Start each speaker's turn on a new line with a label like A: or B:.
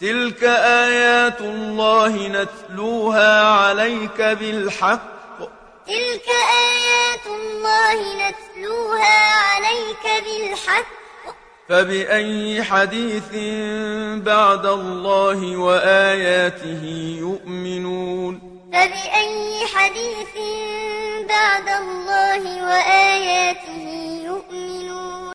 A: تلك آيات الله نتلوها عليك بالحق
B: تلك آيات الله نتلوها عليك بالحق
A: فبأي حديث بعد الله وآياته يؤمنون
B: فبأي حديث بعد الله